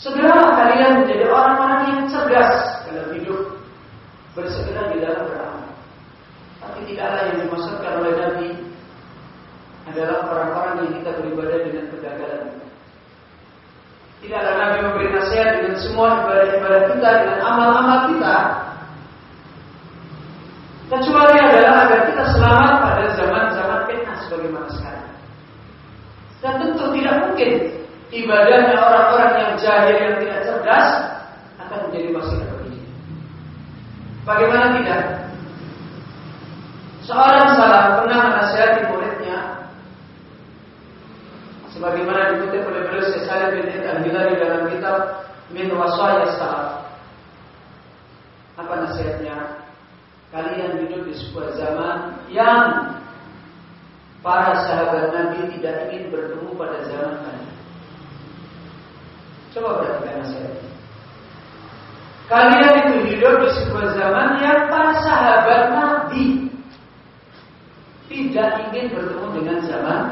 Segera kalian menjadi orang-orang yang cerdas dalam hidup, bersegera di dalam beramal. Tapi tidaklah yang dimaksudkan oleh Nabi adalah orang-orang yang kita beribadah dengan kegagalan. Tidaklah Nabi memberi nasihat dengan semua ibadah-ibadah kita, dengan amal-amal kita, kecuali adalah agar kita selamat pada zaman-zaman fitnah sebagaimana sekarang. Dan tentu tidak mungkin ibadahnya orang-orang yang jahil yang tidak cerdas akan menjadi wasilah bagi Bagaimana tidak? Seorang salah pernah menasihati muridnya sebagaimana dikutip oleh beliau Syekh Salim bin Al-Hilali dalam kitab Min Wasaya Salaf. Apa nasihatnya? Kalian hidup di sebuah zaman yang para sahabat Nabi tidak ingin bertemu pada zaman kalian. Coba perhatikan nasihatnya. Kalian itu hidup di sebuah zaman yang para sahabat Nabi tidak ingin bertemu dengan zaman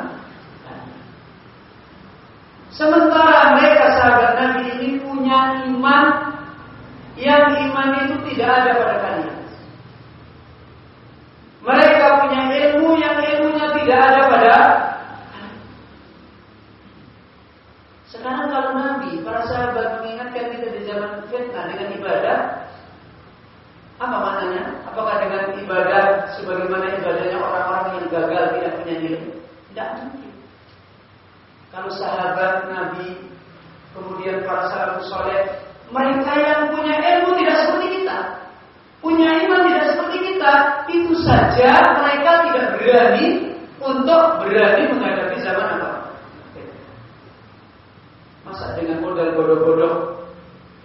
Sementara mereka sahabat Nabi ini punya iman yang iman itu tidak ada pada kalian. Mereka punya ilmu yang ilmunya tidak ada pada Sekarang kalau Nabi, para sahabat mengingatkan kita di zaman fitnah dengan ibadah, apa maknanya? Apakah dengan ibadah sebagaimana ibadahnya orang-orang yang gagal tidak punya ilmu? Tidak mungkin. Kalau sahabat Nabi, kemudian para sahabat soleh, mereka yang punya ilmu tidak seperti kita, punya iman tidak seperti kita, itu saja mereka tidak berani untuk berani menghadapi zaman apa? Masa dengan modal bodoh-bodoh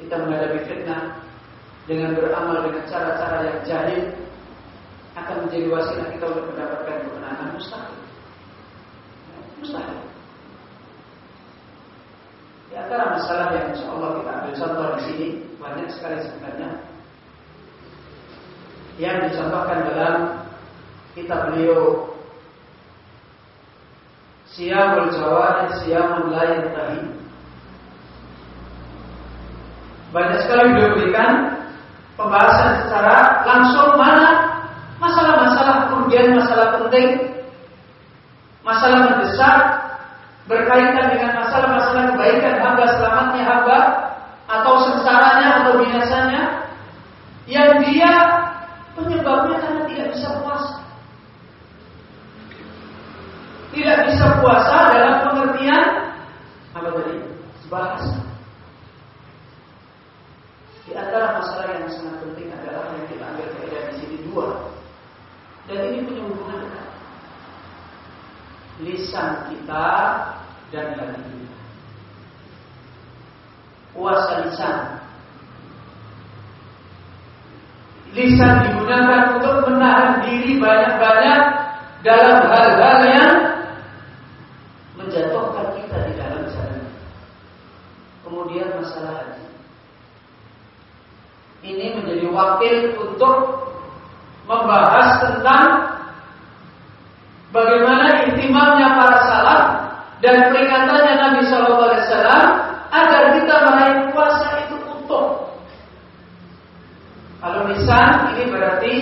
kita menghadapi fitnah dengan beramal dengan cara-cara yang jahil akan menjadi wasilah kita untuk mendapatkan kemenangan mustahil. Mustahil. Di antara masalah yang insya Allah kita ambil contoh di sini banyak sekali sebenarnya yang dicontohkan dalam kitab beliau Siyamul Jawarid Siyamul Lain Tahi banyak sekali beliau berikan pembahasan secara langsung mana masalah-masalah kemudian masalah penting, masalah mendesak berkaitan dengan masalah-masalah kebaikan hamba selamatnya hamba atau sengsaranya atau binasanya yang dia penyebabnya karena tidak bisa puasa. Tidak bisa puasa dalam pengertian apa tadi? bahas Di antara masalah sangat penting adalah yang kita ambil faedah di sini dua. Dan ini punya hubungan dekat. Lisan kita dan hati kita. Kuasa lisan. Lisan digunakan untuk menahan diri banyak-banyak dalam hal-hal yang menjatuhkan kita di dalam sana. Kemudian masalah ini menjadi wakil untuk membahas tentang bagaimana intimamnya para salaf dan peringatannya Nabi Shallallahu Alaihi Wasallam agar kita meraih puasa itu utuh. Kalau lisan ini berarti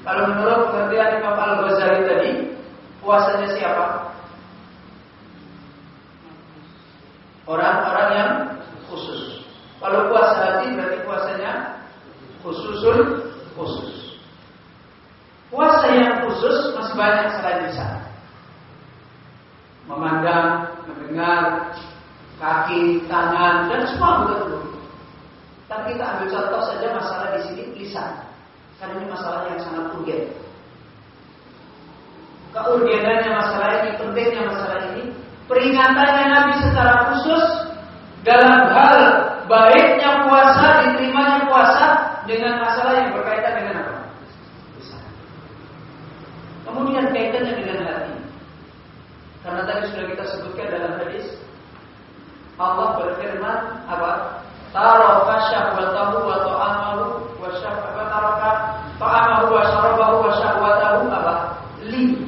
kalau menurut pengertian Imam Al Ghazali tadi puasanya siapa? Orang-orang yang khusus. Kalau puasa hati berarti khususul khusus. Puasa yang khusus masih banyak selain lisan. Memandang, mendengar, kaki, tangan, dan semua betul. Tapi kita ambil contoh saja masalah di sini lisan. Karena ini masalah yang sangat urgen. Keurgenannya masalah ini, pentingnya masalah ini, peringatannya Nabi secara khusus dalam hal baiknya puasa, diterimanya dengan masalah yang berkaitan dengan apa? Kemudian kaitannya dengan hati. Karena tadi sudah kita sebutkan dalam hadis Allah berfirman apa? Taraka syahwatahu wa ta'amahu wa syahwatahu ta'amahu wa syarabahu wa syahwatahu apa? Li.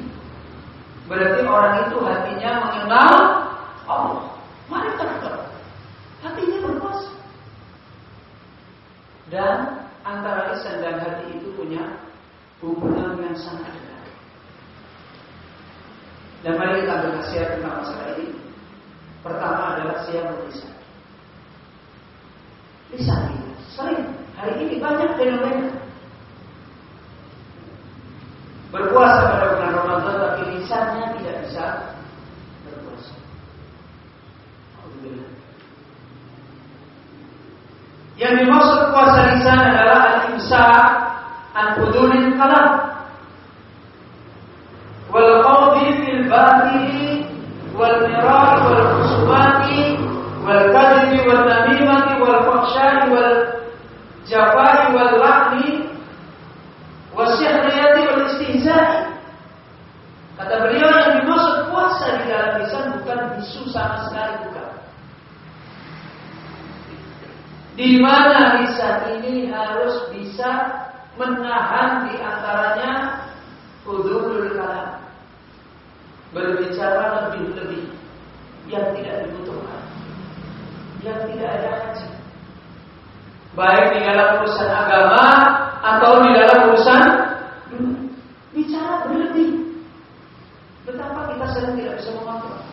Berarti orang itu hatinya mengenal Allah. Mari kita Hatinya berpuasa. Dan antara lisan dan hati itu punya hubungan yang sangat dekat. Dan mari kita berkasihan tentang masalah ini. Pertama adalah siap berlisan. Lisan ini sering hari ini banyak fenomena berpuasa pada bulan Ramadan tapi lisannya tidak bisa berpuasa. Yang dimaksud puasa lisan adalah al-imsa an fudulil qalb wal qawdi fil batili wal mirar wal khusumati wal kadhibi wal namimati wal fahsyai wal jafai wal la'ni wasihriyati wal istihza'i Kata beliau yang dimaksud puasa di dalam lisan bukan bisu sama sekali bukan. Di mana lisan ini harus bisa menahan di antaranya udhulul kalam berbicara lebih-lebih yang tidak dibutuhkan, yang tidak ada haji. Baik di dalam urusan agama atau di dalam urusan bicara berlebih. Betapa kita sering tidak bisa mengontrol.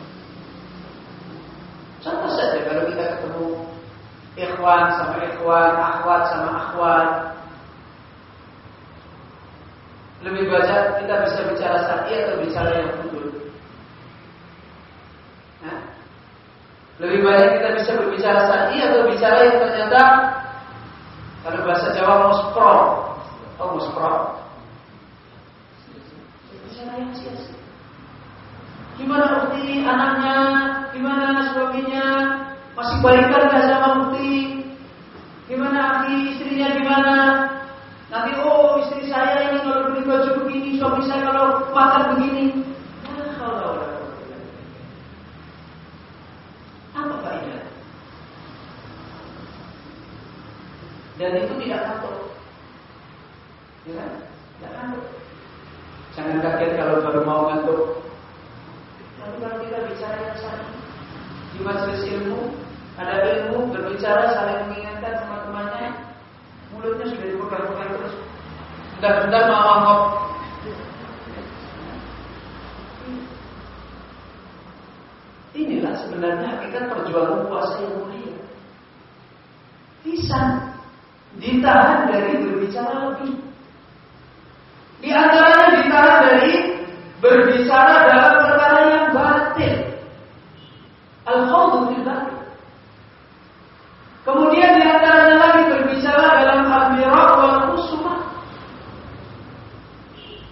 Contoh saja kalau kita ketemu ikhwan sama ikhwan, akhwat sama akhwat, lebih banyak kita bisa bicara sakit atau bicara yang betul. Lebih banyak kita bisa berbicara sadi atau bicara yang ternyata kalau bahasa Jawa muspro oh, muspro. Bicara. Gimana bukti anaknya? Gimana suaminya? Masih balikan gak sama bukti? Gimana istrinya gimana? Nanti oh istri saya ini kalau beli baju begini, suami saya kalau makan begini. Dan itu tidak takut. Ya kan? Tidak takut. Jangan kaget kalau baru mau ngantuk. Tapi kalau kita bicara yang saling di majelis ilmu, ada ilmu berbicara saling mengingatkan sama temannya, mulutnya sudah dipegang-pegang terus. Bentar-bentar mau ngomong. Inilah sebenarnya kita perjuangan puasa yang mulia. Lisan ditahan dari berbicara lebih. Di antaranya ditahan dari berbicara dalam perkara yang batil. Al-khawdu fil batil. Kemudian di antaranya lagi berbicara dalam al-mirah wal khusumah.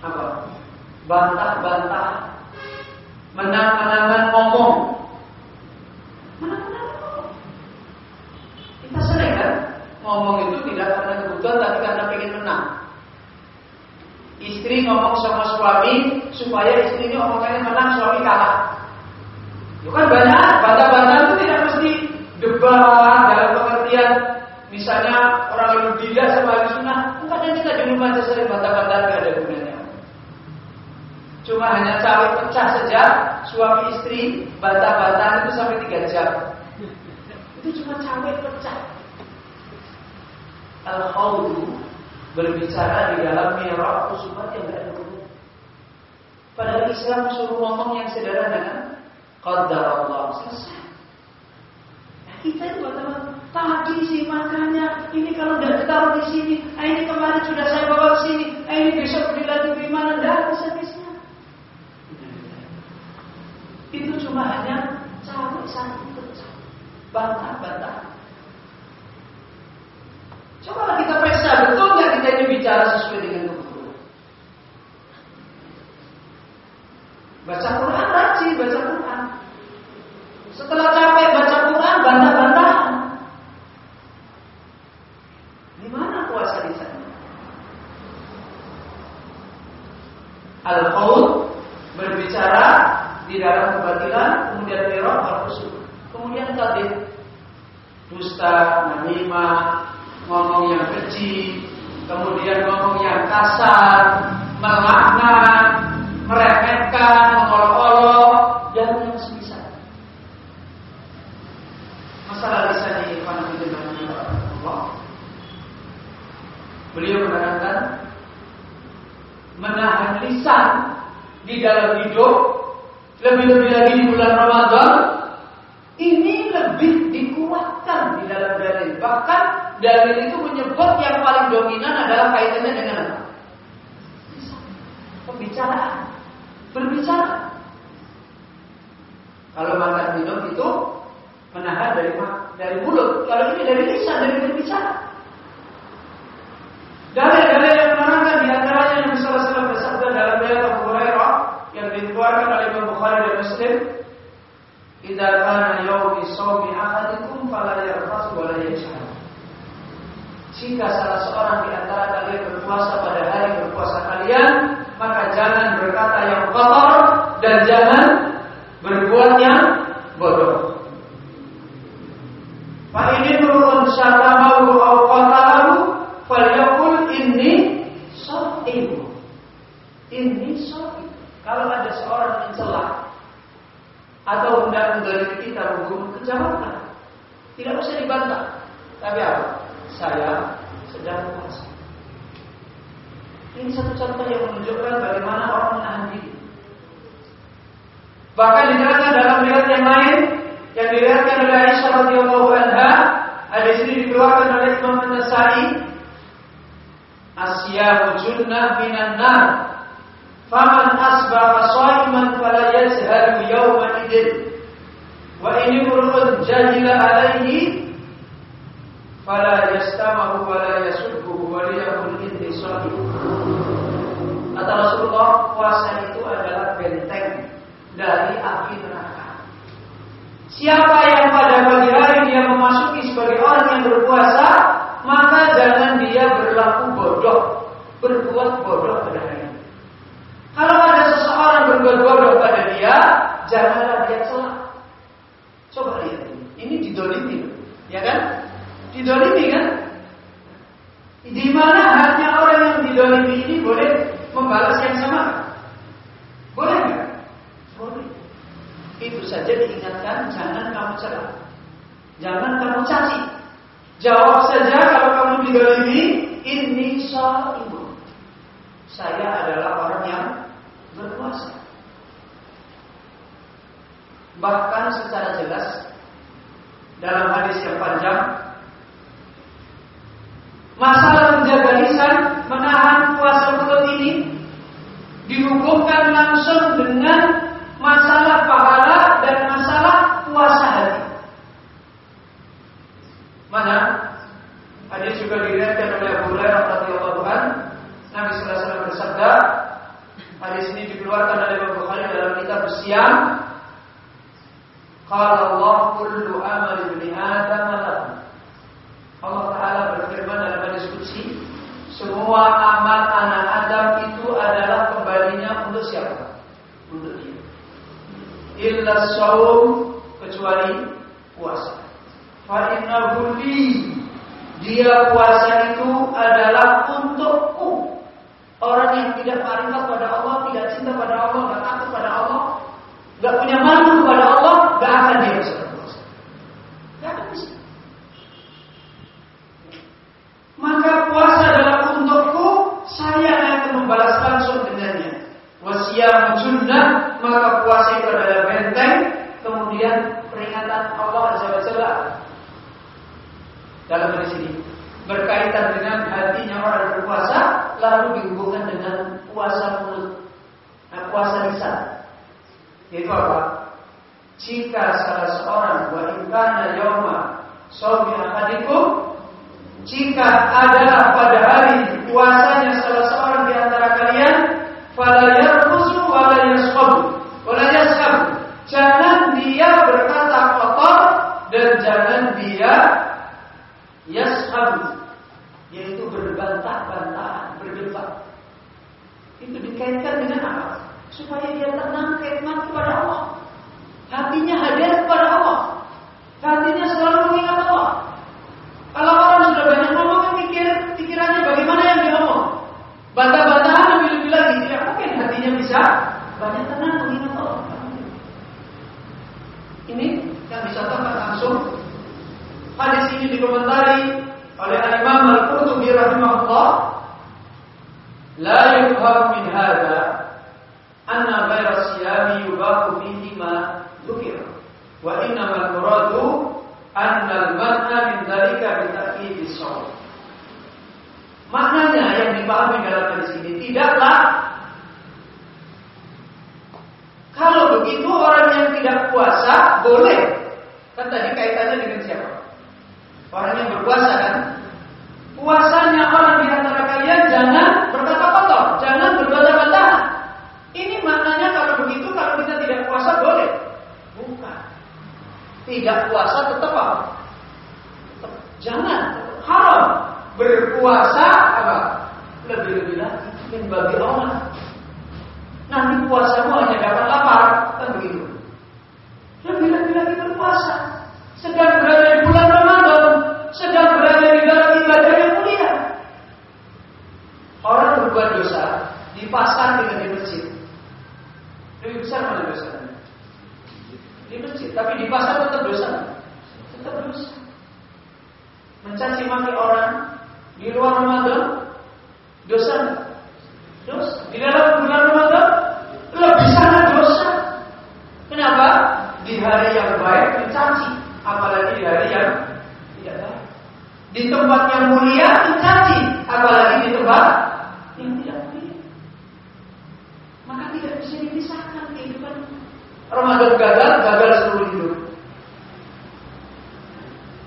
apa? Bantah-bantah, menang-menangan ngomong. Menang-menangan ngomong. Kita sering kan ngomong itu tidak karena kebutuhan tapi karena ingin menang. Istri ngomong sama suami supaya istrinya omongannya menang, suami kalah. Itu kan banyak bantah-bantah itu tidak mesti debat dalam pengertian misalnya orang yang tidak sama ahli sunnah, kadang kita di rumah sering bantah-bantah tidak ada gunanya. Cuma hanya cawe pecah saja suami istri bantah-bantahan itu sampai tiga jam. Itu cuma cawe pecah. Al-Khawdu berbicara di dalam merah usubat yang tidak Padahal Islam suruh ngomong yang sederhana kan? Qadar Allah selesai. Nah, kita itu teman tadi sih makanya ini kalau tidak ditaruh di sini, nah ini kemarin sudah saya bawa ke sini, nah ini besok dilatih di mana, tidak bisa bisa. Itu cuma hanya cawe satu bantah-bantah. Coba kita periksa betul nggak kita ini bicara sesuai dengan Baca Quran rajin, baca Quran. Setelah capek baca Quran, bantah-bantah. Di mana puasa di sana? Al-Qaul berbicara di dalam kebatilan, kemudian mirah berkusuk. Kemudian tadi dusta, namimah, ngomong yang keji, kemudian ngomong yang kasar, melaknat, mengolok-olok, dan yang semisal. Masalah lisan ini dengan Allah. Beliau menerangkan menahan lisan di dalam hidup lebih-lebih lagi di bulan Ramadan ini lebih dikuatkan di dalam dalil. Bahkan dalil itu menyebut yang paling dominan adalah kaitannya dengan apa? Pembicaraan. Berbicara. Kalau makan minum itu menahan dari dari mulut. Kalau ini dari lisan, dari berbicara. Dalil-dalil yang menerangkan di antaranya yang salah satu bersabda dalam riwayat Abu Hurairah yang dikeluarkan oleh Imam Bukhari dan Muslim, "Idza kana yawmi shawmi ahadikum fala yarfas wa la yajhal." Jika salah seorang di antara kalian berpuasa pada hari berpuasa kalian, jangan berkata yang kotor dan jangan berbuat yang bodoh. Pak ini turun syatamahu au qatalahu falyaqul inni sha'im. Ini sha'im. Kalau ada seorang yang celah atau hendak menggalikan kita menghukum kejahatan, tidak usah dibantah. Tapi apa? Saya sedang puasa. Ini satu contoh yang menunjukkan bagaimana orang menahan diri. Bahkan diterangkan dalam riwayat yang lain yang diriwayatkan oleh Aisyah radhiyallahu anha, ada sini dikeluarkan oleh Imam An-Nasa'i, Asyamu junnah minan nar. Faman asbaha shaiman fala yazhalu yawma idin. Wa ini urun jahila alaihi fala yastamahu wala yasubbuhu wa liyakul inni shahid. Kata Rasulullah, puasa itu adalah benteng dari api neraka. Siapa yang pada pagi hari dia memasuki sebagai orang yang berpuasa, maka jangan dia berlaku bodoh, berbuat bodoh pada hari ini. Kalau ada seseorang berbuat bodoh pada dia, janganlah dia celah. Coba lihat ini didolimi, ya kan? Didolimi kan? Di mana hanya orang yang didolimi ini boleh membalas yang sama? Boleh nggak? Boleh. Itu saja diingatkan, jangan kamu celah. Jangan kamu caci. Jawab saja kalau kamu didolimi, ini ibu. Saya adalah orang yang berpuasa. Bahkan secara jelas dalam hadis yang panjang masalah menjaga lisan, menahan puasa mulut ini dihubungkan langsung dengan masalah pahala dan masalah puasa hati. Mana? Hadis juga diriwayatkan oleh Abu Hurairah radhiyallahu anhu, Nabi sallallahu alaihi wasallam bersabda, Hadis ini dikeluarkan oleh Imam Bukhari dalam kitab Siam. Qala Allah kullu amal ibni Adam lahu. Allah Taala berfirman dalam hadis qudsi, semua amal anak Adam itu adalah kembalinya untuk siapa? Untuk dia. Illa saum kecuali puasa. Fa innahu dia puasa itu adalah untukku. Orang yang tidak marifat pada Allah, tidak cinta pada Allah, tidak takut pada Allah, tidak punya malu kepada Allah, tidak akan dia bisa berpuasa. Tidak akan bisa. Maka puasa adalah untukku, saya akan membalas langsung dengannya. Wasiyam junnah, maka puasa itu adalah benteng, kemudian peringatan Allah Azza wa Jalla dalam hadis ini berkaitan dengan hatinya orang berpuasa lalu dihubungkan dengan puasa mulut nah, puasa lisan itu apa jika salah seorang inkana yauma sawmi ahadikum jika adalah pada hari puasanya salah seorang di antara kalian fala yarfusu wa la yashabu wa la yashabu jangan dia berkata kotor dan jangan dia yashabu yaitu berbantah-bantahan, berdebat. Itu dikaitkan dengan apa? Supaya dia tenang khidmat kepada Allah. Hatinya hadir kepada Allah. Hatinya selalu mengingat Allah. Kalau orang sudah banyak ngomong, kan pikir pikirannya bagaimana yang dia ngomong. Bantah-bantahan lebih-lebih lagi tidak mungkin hatinya bisa banyak tenang mengingat Allah. Ini yang dicontohkan langsung Hadis ini dikomentari oleh Imam Al-Qurtubi rahimahullah la yufham min hadha anna ghayra siyami yubahu fihi ma dhukira wa inna al-muradu anna al-man'a min dhalika bi ta'kid as Maknanya yang dipahami dalam hadis ini tidaklah kalau begitu orang yang tidak puasa boleh. Kan tadi kaitannya dengan siapa? Orang yang berpuasa kan? Puasanya orang di antara kalian jangan berkata kotor, jangan berbantah-bantah. Ini maknanya kalau begitu kalau kita tidak puasa boleh? Bukan. Tidak puasa tetap apa? Tetap. Jangan haram berpuasa apa? Lebih-lebih lagi bagi orang. Nanti puasamu hanya dapat lapar, kan begitu. Lebih-lebih lagi berpuasa. Sedang berada di pasar dengan di masjid. Lebih besar mana dosanya? Di masjid, tapi di pasar tetap dosa. Tetap dosa. Mencaci maki orang di luar Ramadan dosa dosa. Di dalam bulan Ramadan lebih sangat dosa. Kenapa? Di hari yang baik mencaci, apalagi di hari yang di tempat yang mulia dicaci, apalagi di tempat yang tidak mulia. Maka tidak bisa dipisahkan kehidupan. Ramadan gagal, gagal seluruh hidup.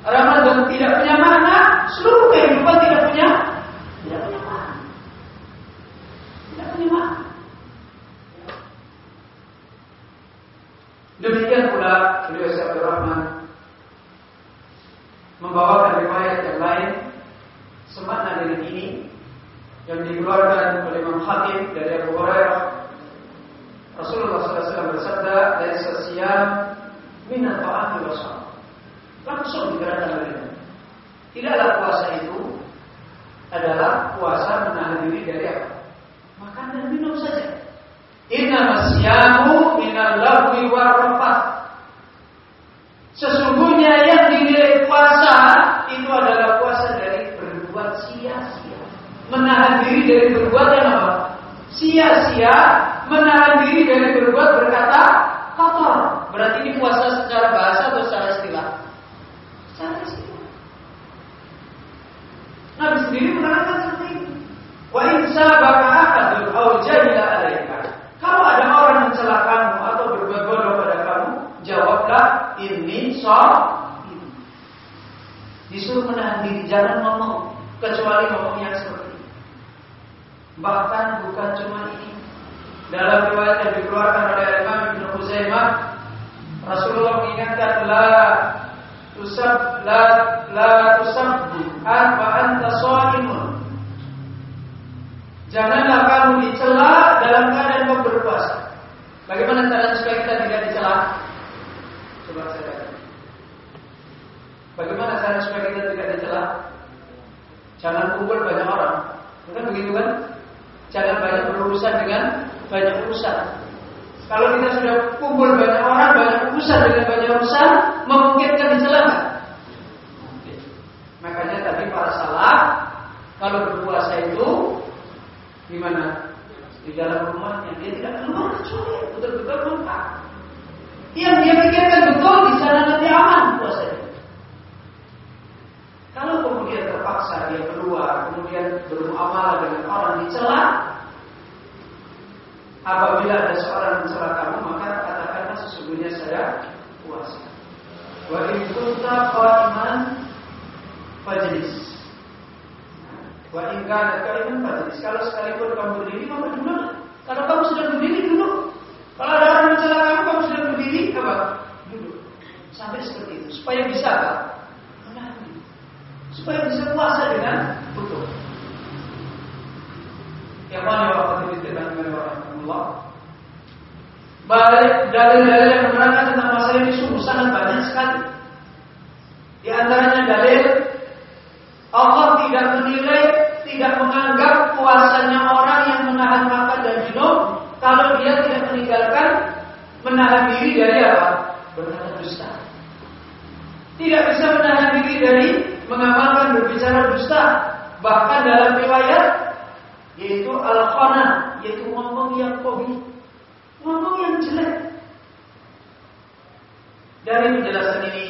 Ramadan tidak punya makna, seluruh kehidupan tidak punya tidak punya makna. Tidak punya makna. Demikian pula beliau Syaikhul Rahman membawakan riwayat yang lain semakna dengan ini yang dikeluarkan oleh Imam Hakim dari Abu Hurairah Rasulullah SAW bersabda laisa siyam min al-ta'ami wa langsung dikatakan oleh tidaklah puasa itu adalah puasa menahan diri dari apa? Makan dan minum saja. Inna masyamu minal lahwi wa Sesungguhnya yang dinilai puasa itu adalah puasa dari berbuat sia-sia. Menahan diri dari berbuat yang apa? Sia-sia, menahan diri dari berbuat berkata kotor. Berarti ini puasa secara bahasa atau secara istilah? Secara istilah. Nabi sendiri menerangkan seperti itu. Wa in sabaka ahadun aw jahila alaika. Kalau ada orang mencelakamu atau berbuat bodoh pada kamu, jawablah ini sholat Disuruh menahan diri, jangan ngomong kecuali ngomong yang seperti ini. Bahkan bukan cuma ini. Dalam riwayat yang dikeluarkan oleh Imam Ibnu Khuzaimah Rasulullah mengingatkan la tusab la la tusabbu an wa anta shaimun Janganlah kamu dicela dalam keadaan kamu berpuasa. Bagaimana cara supaya kita tidak dicela? Coba saya katakan. Bagaimana cara supaya kita tidak dicela? Jangan kumpul banyak orang. Bukan begitu kan? Jangan banyak berurusan dengan banyak urusan. Kalau kita sudah kumpul banyak orang, banyak urusan dengan banyak urusan, memungkinkan dicela Makanya tadi para salah kalau berpuasa itu Gimana? Di dalam rumahnya dia tidak keluar kecuali betul-betul lengkap. Yang dia pikirkan betul di sana nanti aman puasanya. Kalau kemudian terpaksa dia keluar, kemudian bermuamalah dengan orang dicela, apabila ada seorang mencela kamu, maka katakanlah sesungguhnya saya puasa. Wa in kunta qa'iman fajlis. Wa in kana qa'iman fajlis. Kalau sekalipun kamu berdiri, maka duduk. Kalau kamu sudah berdiri, duduk. Kalau ada orang mencela kamu, kamu sudah berdiri, apa? Duduk. Sampai seperti itu. Supaya bisa apa? Supaya bisa puasa dengan betul. Yang mana waktu itu dan Balik dalil-dalil yang menerangkan tentang masalah ini sungguh sangat banyak sekali. Di antaranya dalil Allah tidak menilai, tidak menganggap puasanya orang yang menahan makan dan minum kalau dia tidak meninggalkan menahan diri dari apa? Berkata dusta. Tidak bisa menahan diri dari mengamalkan berbicara dusta. Bahkan dalam riwayat yaitu al-khana, yaitu ngomong yang kobi, ngomong yang jelek. Dari penjelasan ini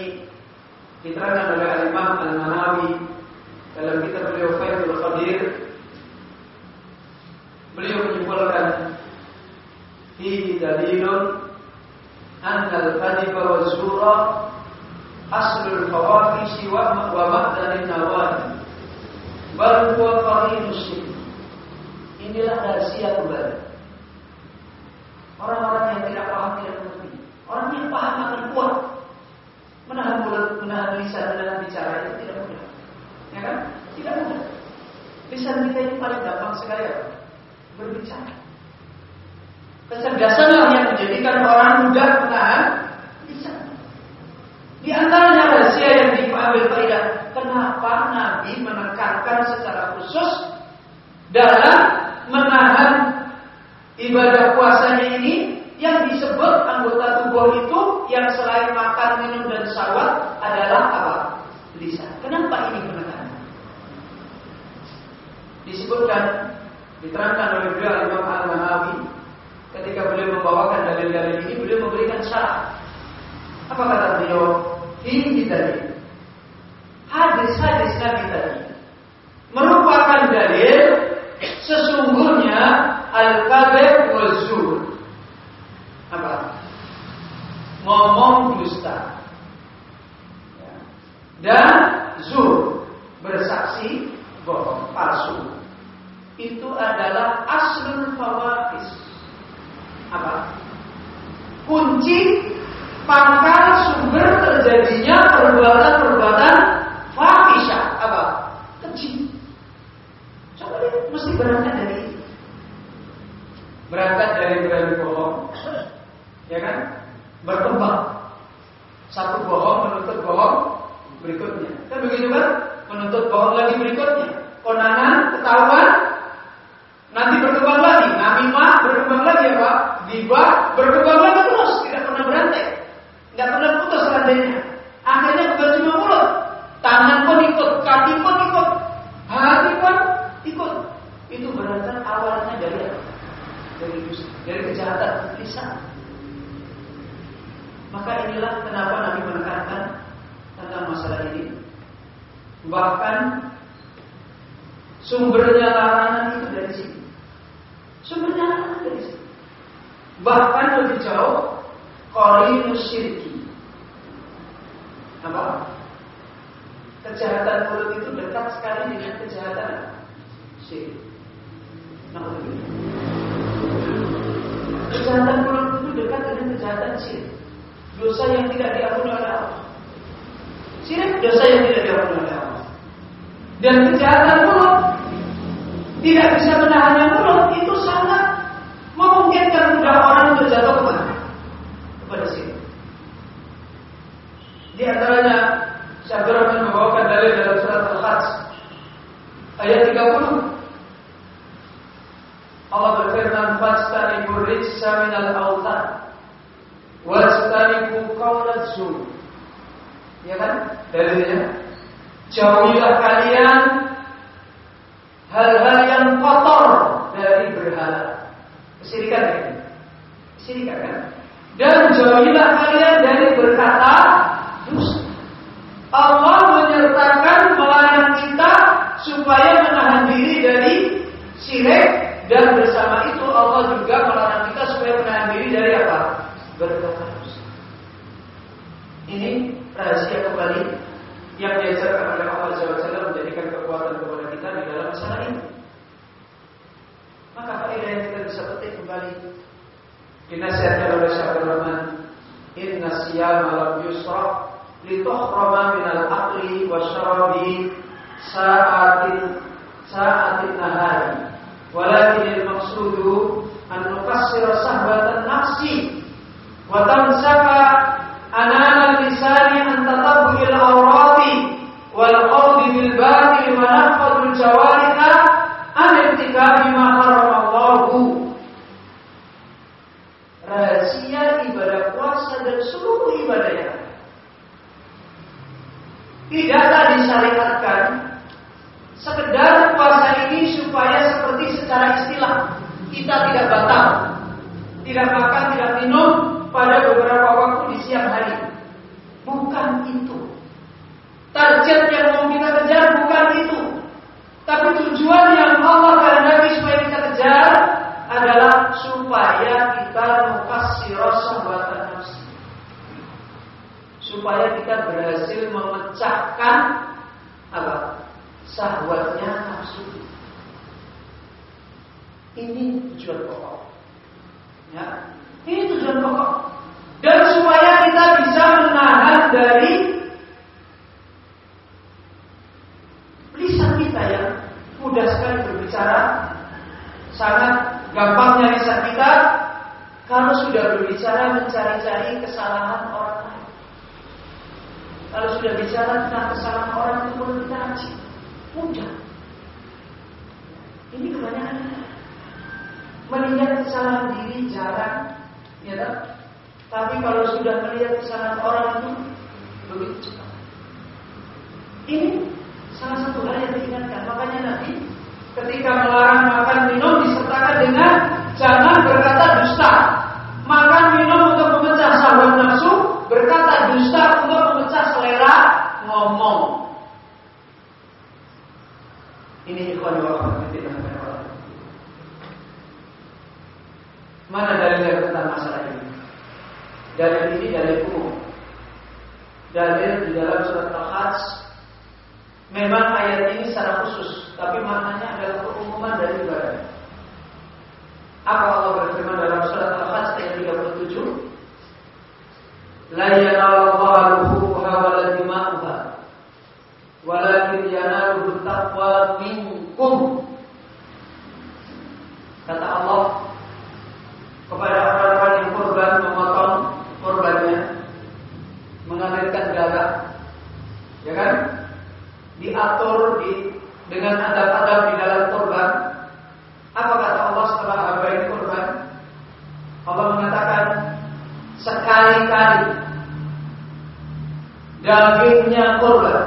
diterangkan oleh Al-Imam Al-Manawi dalam kitab beliau Faidul Qadir. Beliau menyimpulkan fi dalilun anna al-kadhiba wa zura aslul fawahish wa ma'dan nawadi bal huwa qarinus inilah rahasia kembali orang-orang yang tidak paham tidak mengerti orang yang paham akan kuat menahan mulut menahan lisan menahan bicara itu tidak mudah Ya kan? Tidak mudah. Lisan kita ini paling gampang sekali ya, berbicara. Kecerdasanlah yang menjadikan orang mudah menahan lisan. Di antaranya rahasia yang diambil faedah. Kenapa Nabi menekankan secara khusus dalam menahan ibadah puasanya ini yang disebut anggota tubuh itu yang selain makan, minum dan syahwat adalah apa? Lisan. Kenapa ini menekan? disebutkan diterangkan oleh beliau Imam Al-Manawi ketika beliau membawakan dalil-dalil ini beliau memberikan syarat. Apa kata beliau? Ini tadi hadis-hadis Nabi tadi merupakan dalil sesungguhnya al-kadzib wal. Apa? Ngomong dusta. Ya. Dan zur bersaksi bohong palsu itu adalah aslul fawais. Apa? Kunci pangkal sumber terjadinya perbuatan-perbuatan fahisha. Apa? Keji. Coba lihat, mesti berangkat dari. Berangkat dari berani bohong. Ya kan? Berkembang. Satu bohong menuntut bohong berikutnya. Kan begitu kan? Menuntut bohong lagi berikutnya. Konangan, ketahuan, Nanti berkembang lagi, namimah berkembang lagi ya Pak, diba berkembang lagi terus, tidak pernah berhenti, tidak pernah putus rantainya. Akhirnya bukan cuma mulut, tangan pun ikut, kaki pun ikut, hati pun ikut. Itu berasal awalnya dari apa? Dari dari kejahatan lisan. Maka inilah kenapa Nabi menekankan tentang masalah ini. Bahkan sumbernya larangan itu dari sini. Sumbernya ada di sini. Bahkan lebih jauh, qarinus syirki. Apa? Kejahatan mulut itu dekat sekali dengan kejahatan syirik. Nah, kejahatan mulut itu dekat dengan kejahatan syirik. Dosa yang tidak diampuni oleh Allah. Syirik dosa yang tidak diampuni oleh Allah. Dan kejahatan mulut tidak bisa menahannya mulut itu sangat memungkinkan mudah orang untuk jatuh ke mana? Kepada syirik. Di antaranya Syabir membawakan dalil dalam surat Al-Hajj ayat 30 Allah berfirman fastanibu rijsa minal awtan. Wastanibu qawla zur ya kan? Dalilnya. Jauhilah kalian hal-hal yang kotor dari berhala. Kesirikan ya? Kesirikan kan? Dan jauhilah kalian dari berkata dusta. Allah menyertakan melarang kita supaya menahan diri dari syirik dan bersama itu Allah juga melarang kita supaya menahan diri dari apa? Berkata dusta. Ini rahasia kembali yang diajarkan oleh Allah SWT menjadikan kekuatan kepada kita di dalam masalah ini. Maka faedah yang kita bisa petik kembali dinasihatkan oleh Syaikhul Rahman Inna siyama lam yusra litukhrama minal aqli wa syarabi sa'atin sa'atin nahari Walakin al-maqsudu an nukassira sahbatan nafsi wa tamsaka anana lisani an tatabbu'il awrati wal qawli bil batil wa nahfadul jawariha an irtikabi ma haramallahu rahasia ibadah puasa dan seluruh ibadah yang tidaklah disyariatkan sekedar puasa ini supaya seperti secara istilah kita tidak batal, tidak makan, tidak minum pada beberapa waktu di siang hari. Bukan itu. Target yang mau kita kejar bukan itu. Tapi tujuan yang Allah kehendaki supaya kita kejar adalah supaya kita mukasiro sahwatan. Supaya kita berhasil memecahkan apa? Sahwatnya nafsu. Ini tujuan pokok. Ya, ini tujuan pokok. Dan supaya kita bisa menahan dari lisan kita yang mudah sekali berbicara, sangat gampangnya lisan kita kalau sudah berbicara mencari-cari kesalahan orang lain. Kalau sudah bicara tentang kesalahan orang itu pun kita haji. Mudah. Ini kebanyakan melihat kesalahan diri jarang, ya tak? Tapi kalau sudah melihat kesalahan orang itu begitu cepat. Ini salah satu hal yang diingatkan. Makanya nanti ketika melarang makan minum disertakan dengan jangan berkata dusta. Makan minum untuk memecah sahabat nafsu, berkata dusta untuk memecah selera ngomong. Ini ikhwan wa akhwat Mana dalil tentang masalah ini? Dalil ini dalil umum. Dalil di dalam surat Al-Hajj memang ayat ini secara khusus, tapi maknanya adalah keumuman dari ibadah. Apa Allah berfirman dalam surat Al-Hajj ayat 37? La yanalallahu luhuha wa la dima'uha walakin yanaluhu taqwa minkum. Kata Allah, kepada orang-orang yang korban memotong korbannya, mengalirkan darah, ya kan? Diatur di dengan adab-adab di dalam korban. Apa kata Allah setelah hamba ini korban? Allah mengatakan sekali-kali dagingnya korban,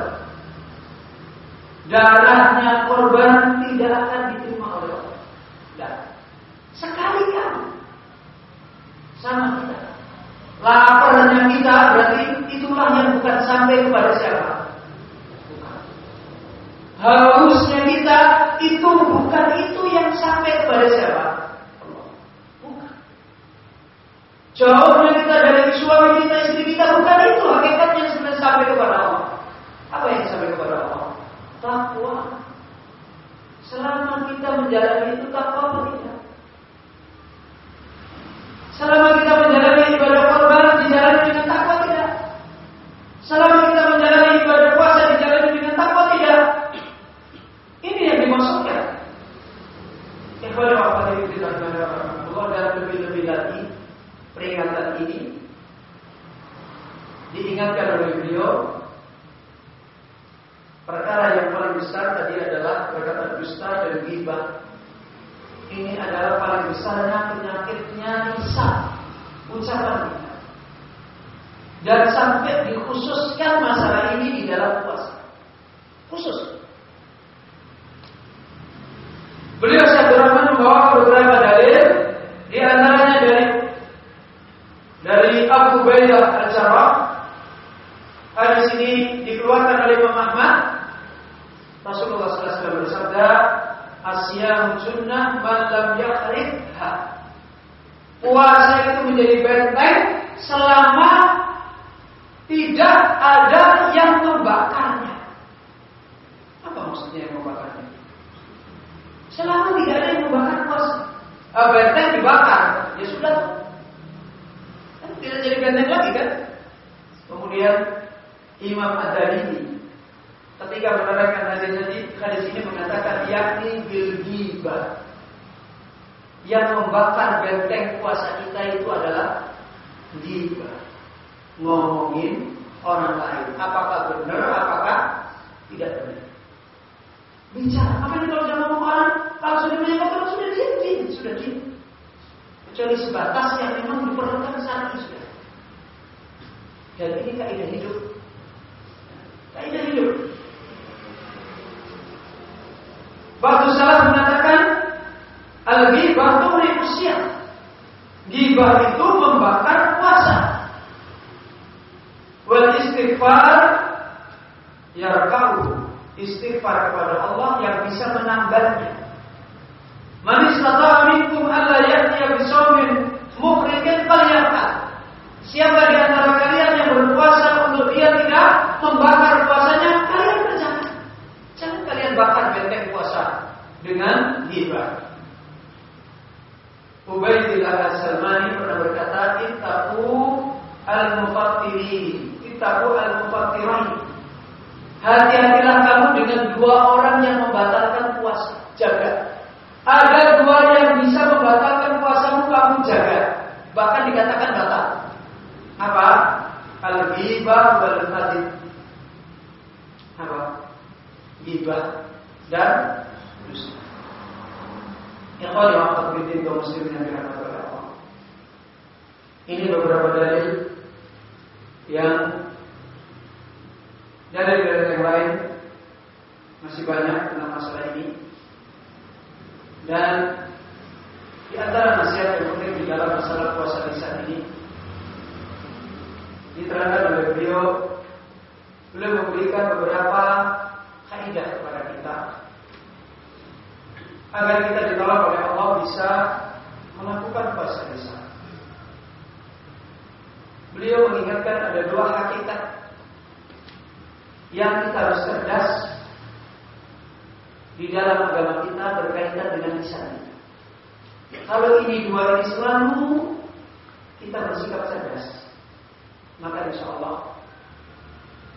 darahnya korban tidak akan diterima oleh Allah. Dan sekali-kali sama kita. Laparnya kita berarti itulah yang bukan sampai kepada siapa? Bukan. Hausnya kita itu bukan itu yang sampai kepada siapa? Bukan. Jauhnya kita dari suami kita, istri kita bukan itu hakikatnya sampai kepada Allah. Apa yang sampai kepada Allah? Takwa. Selama kita menjalani itu takwa apa tidak? Selama kita menjalani ibadah korban dijalani dengan takwa tidak? Selama kita menjalani ibadah puasa dijalani dengan takwa tidak? Ini yang dimaksudkan. Ikhwan wa Allah dan lebih-lebih lagi peringatan ini diingatkan oleh beliau perkara yang paling besar tadi adalah perkataan dusta dan ghibah ini adalah paling besarnya penyakitnya lisan, ucapan kita. Dan sampai dikhususkan masalah ini di dalam puasa. Khusus. Beliau Syekh membawa beberapa dalil di antaranya dari dari Abu Baidah Al-Jarrah. Hadis ini dikeluarkan oleh Imam Ahmad. Rasulullah SAW bersabda, Asyam junnah man lam yakhribha. Puasa itu menjadi benteng selama tidak ada yang membakarnya. Apa maksudnya yang membakarnya? Selama tidak ada yang membakar puasa. Ah, benteng dibakar, ya sudah. Kan tidak jadi benteng lagi kan? Kemudian Imam Ad-Darimi ketika menerangkan hadis tadi hadis ini mengatakan yakni bil yang membakar benteng puasa kita itu adalah giba ngomongin orang lain. Apakah benar apakah tidak benar? Bicara. Ini kalau jangan ngomong orang? Kalau sudah menyampaikan sudah diam sudah diam kecuali sebatas yang memang diperlukan saat itu sudah. Dan ini kaidah hidup kaidah hidup Ba'du salah mengatakan Al-ghibah itu usia. Ghibah itu membakar puasa. Wal istighfar yarka'u. Istighfar kepada Allah yang bisa menambahnya. Man istata'a minkum alla ya'tiya bisawmin mukhrijin falyaf'al. Siapa di antara kalian yang berpuasa untuk dia tidak membakar puasanya, kalian kerjakan. Jangan kalian bakar benteng dengan hibah. Ubaidillah Al-Salmani pernah berkata, "Ittaqu al-mufattirin." Ittaqu al-mufattirin. Hati-hatilah kamu dengan dua orang yang membatalkan puasa. Jaga. Ada dua yang bisa membatalkan puasamu, kamu jaga. Bahkan dikatakan batal. Apa? Al-ghibah wal Apa? Ghibah dan. Ikhwani wa akhwati kaum muslimin yang dirahmati oleh Allah. Ini beberapa dalil yang dalil-dalil yang lain masih banyak tentang masalah ini. Dan di antara nasihat yang penting di dalam masalah puasa lisan ini diterangkan oleh beliau beliau memberikan beberapa kaidah kepada kita agar kita ditolak oleh Allah bisa melakukan puasa lisan. Beliau mengingatkan ada dua hakikat yang kita harus cerdas di dalam agama kita berkaitan dengan lisan. Kalau ini dua ini selalu kita bersikap cerdas, maka insya Allah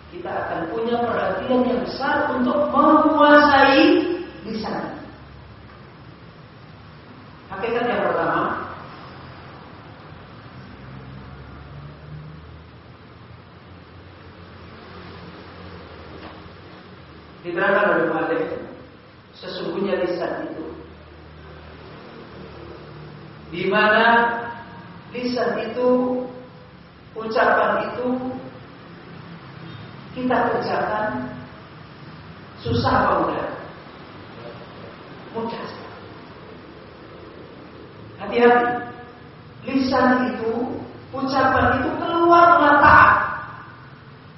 kita akan punya perhatian yang besar untuk menguasai lisan. Hakikat yang pertama diterangkan oleh Malik sesungguhnya lisan itu di mana lisan itu ucapan itu kita kerjakan susah apa mudah? Mudah. Hati-hati. Lisan itu, ucapan itu keluar taat.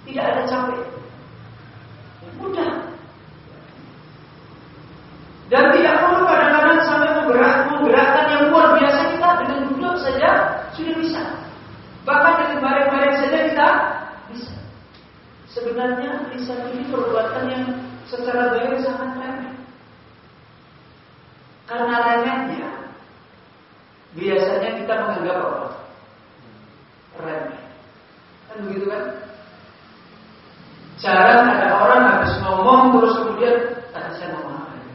Tidak ada capek. Mudah. Dan tidak perlu kadang-kadang sampai menggerak, menggerakkan yang luar biasa kita dengan duduk saja sudah bisa. Bahkan dengan bareng-bareng saja kita bisa. Sebenarnya lisan ini perbuatan yang secara baik sangat remeh. Karena remehnya biasanya kita menganggap apa? begitu kan? Jarang ada orang habis ngomong terus kemudian tadi saya ngomong apa ya?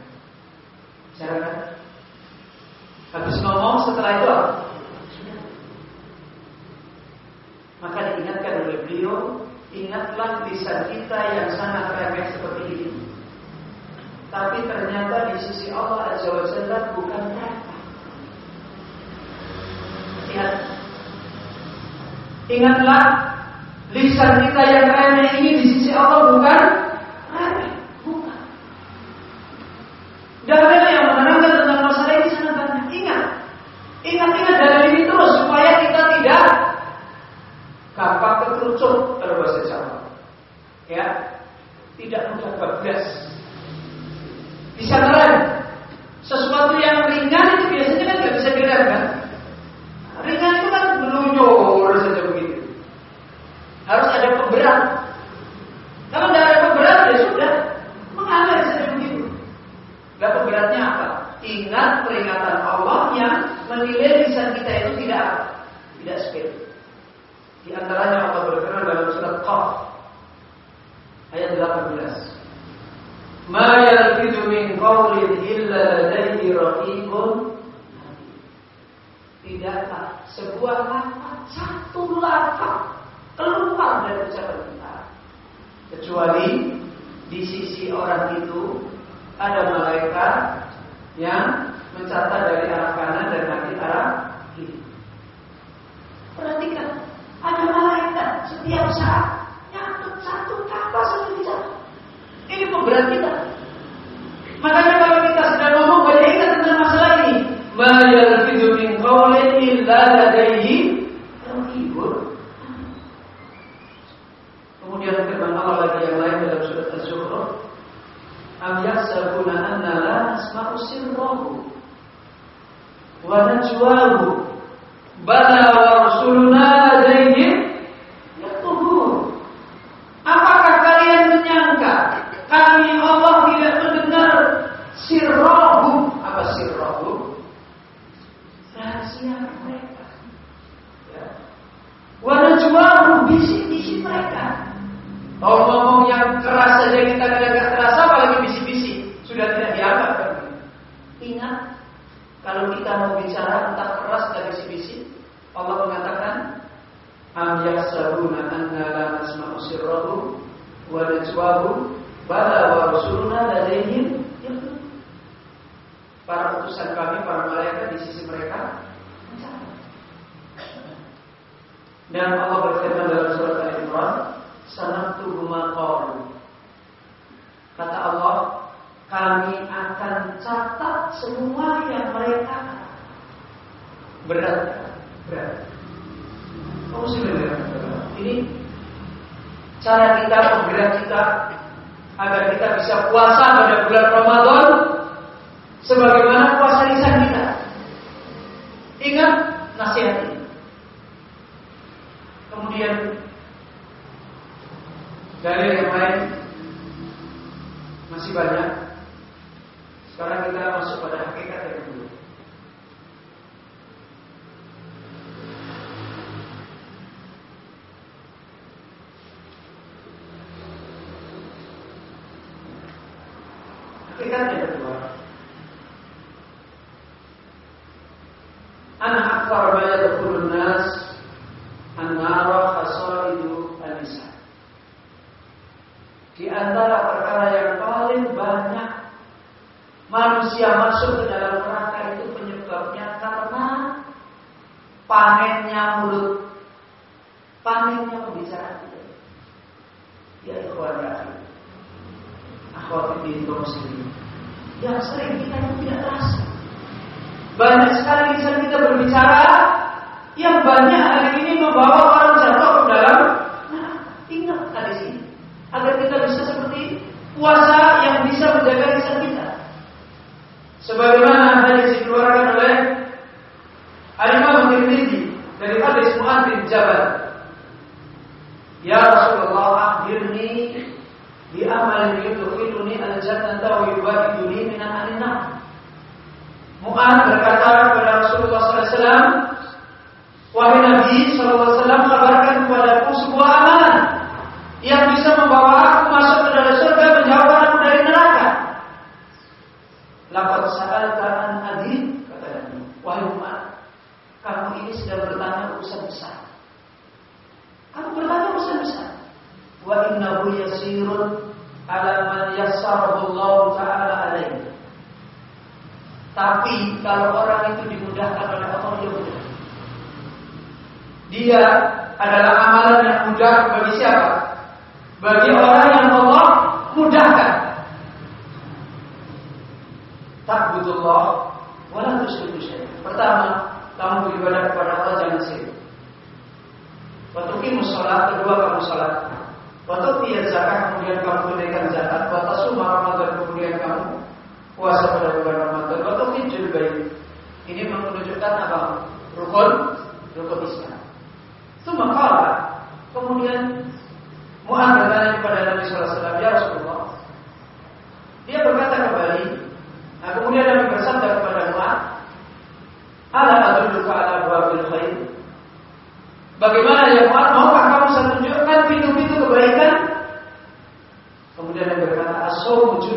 Jarang kan? Habis ngomong setelah itu? Maka diingatkan oleh beliau, ingatlah lisan kita yang sangat remeh seperti ini. Tapi ternyata di sisi Allah Azza wa Jalla bukan remeh. Lihat. Ingatlah lisan kita yang remeh ini di sisi Allah bukan remeh, bukan. Dan yang menerangkan tentang masalah ini sangat banyak. Ingat, ingat-ingat dari ini terus supaya kita tidak gampang keterucut kalau bahasa Jawa. Ya, tidak mudah bablas. Bisa ngerem. Sesuatu yang ringan itu biasanya kan nggak bisa direm kan? Ringan itu kan meluncur saja begitu. Harus ada pemberat. Kalau tidak ada pemberat ya sudah mengalir saja begitu. Gak pemberatnya apa? Ingat peringatan Allah yang menilai lisan kita itu tidak tidak sepele. Di antaranya Allah berfirman dalam surat Qaf ayat 18. Ma yalfidu min qawlin illa ladaihi raqibun Tidaklah sebuah lafaz satu lafaz keluar dari ucapan kita kecuali di sisi orang itu ada malaikat yang mencatat dari arah kanan dan nanti arah kiri. Perhatikan, ada malaikat setiap saat nyatut satu kata saja dicatat. Ini pemberat kita. Makanya kalau kita sedang ngomong banyak ingat tentang masalah ini. Yalfidu min qawlin illa ladaihi. Kemudian firman Allah lagi yang lain dalam surat Az-Zukhruf, "Am yahsabuna anna la nasma'u bala wa rasuluna ladaihim yaktubun." Apakah kalian menyangka kami Allah tidak mendengar sirrahu? Apa sirrahu? Rahasia mereka. Ya. Wa najwahu bisi-bisi mereka. Kalau ngomong yang keras saja kita tidak terasa apalagi bisi-bisi sudah tidak dianggap kan? Ingat kalau kita mau bicara entah keras dan bisi-bisi Allah mengatakan am yahsabuna anna la nasma'u sirrahu wa najwahu bala wa rasuluna ladaihim Para utusan kami, para malaikat di sisi mereka Dan Allah berfirman dalam surat Al-Imran sanaktubu maqalu. Kata Allah, kami akan catat semua yang mereka berat, berat. Kamu sih. Ini cara kita penggerak kita agar kita bisa puasa pada bulan Ramadan sebagaimana puasa lisan kita. Ingat nasihat ini. Kemudian dari yang lain masih banyak. Sekarang kita masuk pada hakikat yang Wasallam, wahai Nabi Sallallahu Alaihi Wasallam, kabarkan kepadaku sebuah dia adalah amalan yang mudah bagi siapa? Bagi orang yang Allah mudahkan. Tak butuh Allah, wala tusyriku Pertama, kamu beribadah kepada Allah jangan syirik. Waktu kamu sholat, kedua kamu sholat. Waktu dia zakat, kemudian kamu tunaikan zakat. Waktu sumah Ramadan, kemudian kamu puasa pada bulan Ramadan. Waktu hijjul baik. Ini menunjukkan apa? Rukun would you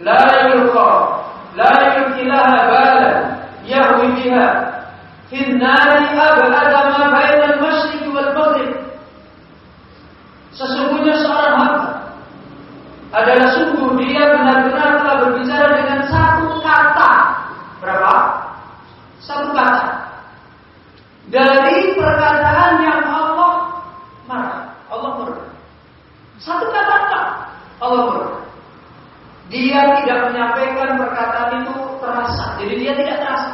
la yulqa la yulqilaha balan yahwi biha fi an-nari abada ma baina al-masyriq wal maghrib." Sesungguhnya seorang hamba adalah sungguh dia benar-benar telah berbicara dengan satu kata. Berapa? Satu kata. Dari perkataan yang Allah marah. Allah murka. Satu kata apa? Allah murka. Dia tidak menyampaikan perkataan itu terasa. Jadi dia tidak terasa.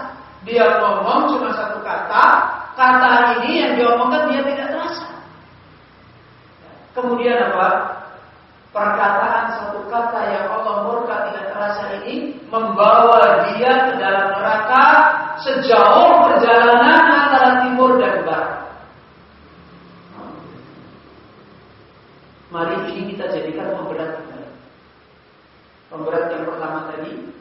Dia ngomong cuma satu kata. Kata ini yang diomongkan dia tidak terasa. Kemudian apa? Perkataan satu kata yang Allah murka tidak terasa ini membawa dia ke dalam neraka sejauh perjalanan antara timur dan barat. Mari kita kembali. Pemberat yang pertama tadi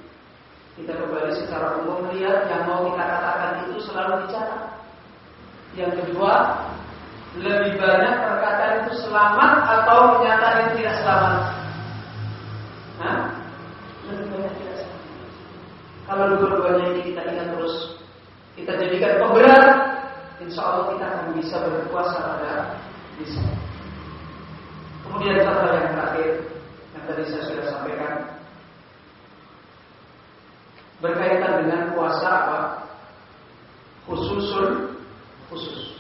kita kembali secara umum melihat yang mau kita katakan itu selalu dicatat. Yang kedua, lebih banyak perkataan itu selamat atau kenyataan itu tidak selamat? Hah? Lebih banyak tidak selamat. Kalau dua-duanya ini kita ingat terus, kita jadikan pemberat, insya Allah kita akan bisa berpuasa pada bisa. Kemudian satu yang terakhir yang tadi saya sudah sampaikan berkaitan dengan puasa apa? Khususul khusus.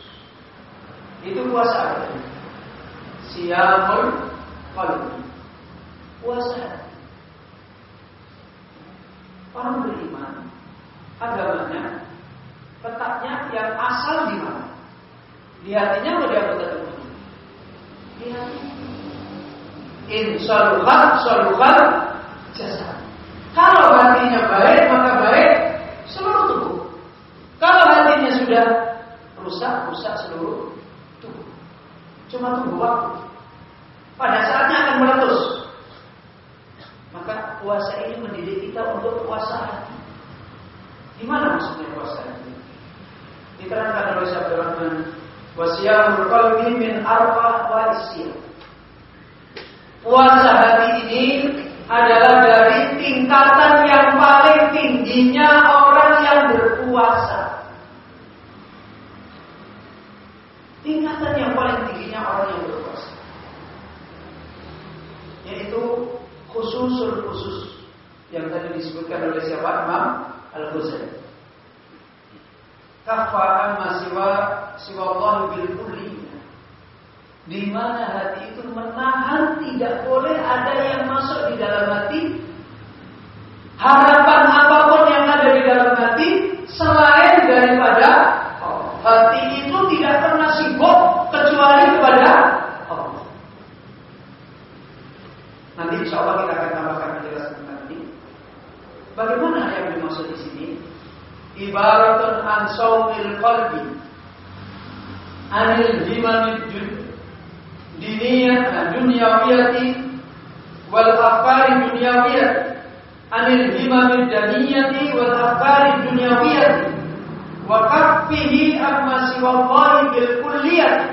Itu puasa apa? Siyamul qalbi. Puasa. Orang beriman agamanya letaknya yang asal di mana? Di hatinya atau di anggota tubuhnya? Di hatinya. In saluhat jasa. Kalau hatinya baik maka baik seluruh tubuh. Kalau hatinya sudah rusak rusak seluruh tubuh. Cuma tunggu waktu. Pada saatnya akan meletus. Maka puasa ini mendidik kita untuk puasa hati. Di mana maksudnya puasa hati? Diterangkan oleh Syekh Rahman, "Wasiyamul qalbi min arba wa isyam." Puasa hati ini adalah dari tingkatan yang paling tingginya orang yang berpuasa. Tingkatan yang paling tingginya orang yang berpuasa. Yaitu khususul khusus yang tadi disebutkan oleh siapa Imam Al-Ghazali. Kafa amma siwa Allah bil kulli. Di mana hati itu menahan tidak boleh ada yang masuk di dalam hati harapan apa pun yang ada di dalam hati selain daripada Allah. Hati itu tidak pernah sibuk kecuali kepada Allah. Nanti insya Allah kita akan tambahkan penjelasan nanti. Bagaimana yang dimaksud di sini? Ibaratun an saumil qalbi anil himamid diniyah dunyawiyati wal akbari dunia wiyat anil himamid daniyati wal afkari dunyawiyati wa kaffihi amma siwallahi bil kulliyati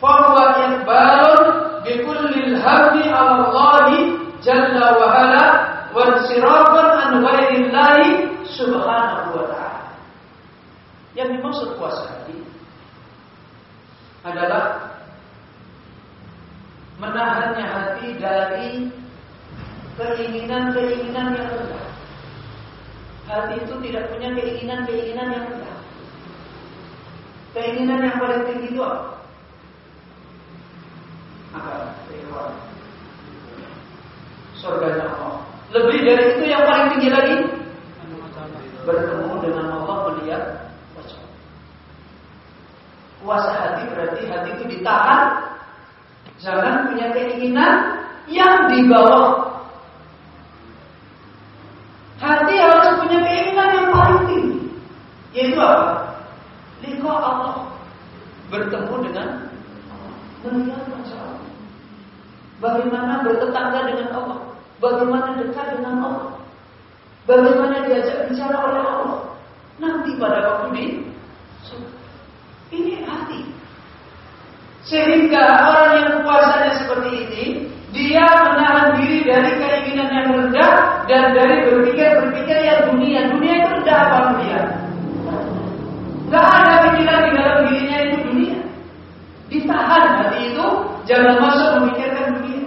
fahuwa ikbalun bi kullil hamdi ala Allahi jalla wa hala wa sirafan an ghairillahi subhanahu wa ta'ala. Yang dimaksud kuasa hati adalah menahannya hati dari keinginan-keinginan yang rendah. Hati itu tidak punya keinginan-keinginan yang rendah. Keinginan yang paling tinggi itu apa? Apa? Surganya Allah. Lebih dari itu yang paling tinggi lagi bertemu dengan Allah melihat wajah. Puasa hati berarti hati itu ditahan Jangan punya keinginan yang di bawah. Hati harus punya keinginan yang paling tinggi. Yaitu apa? Liko Allah. Bertemu dengan. Melihat wajah Allah. Bagaimana bertetangga dengan Allah. Bagaimana dekat dengan Allah. Bagaimana diajak bicara oleh Allah. Nanti pada waktu di ini hati. Sehingga orang yang puasanya seperti ini, dia menahan diri dari keinginan yang rendah dan dari berpikir-berpikir yang dunia. Dunia itu rendah apa dunia? Gak ada pikiran di dalam dirinya itu dunia. Ditahan hati itu, jangan masuk memikirkan dunia.